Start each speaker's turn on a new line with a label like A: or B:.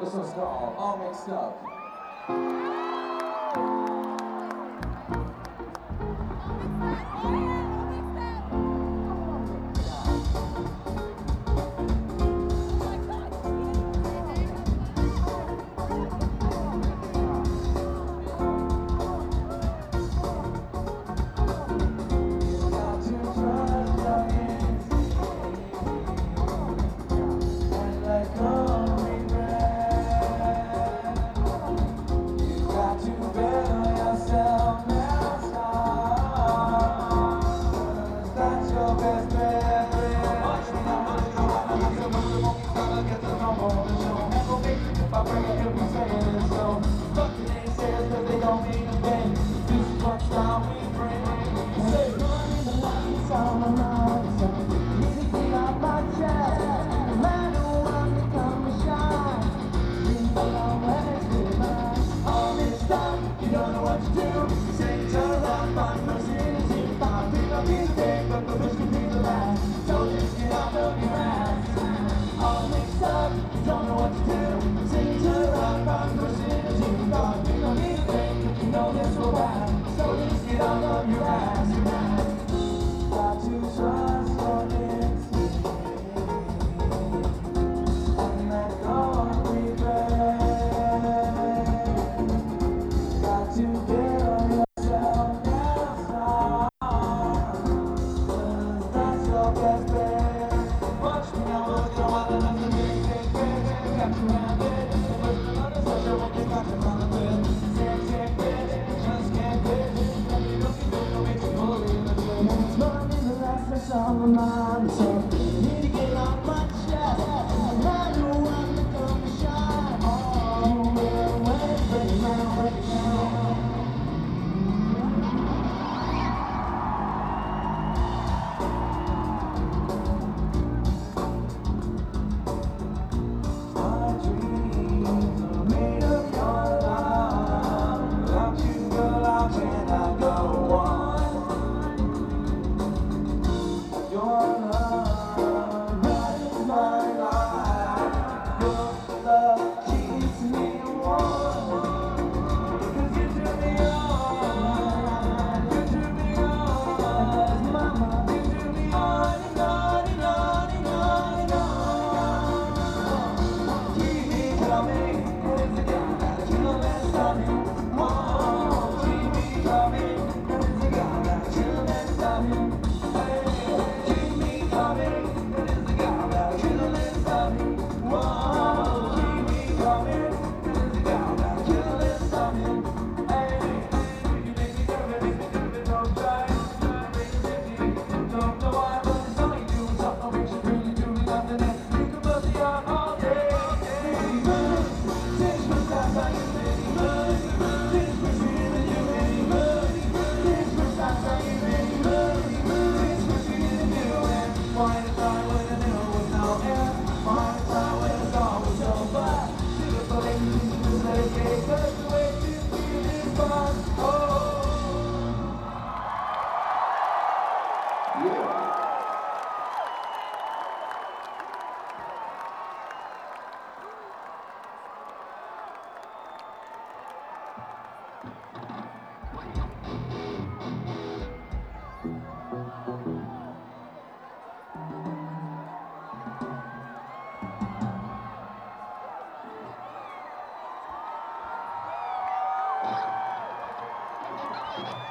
A: This one's called All Mixed Up. Thank you.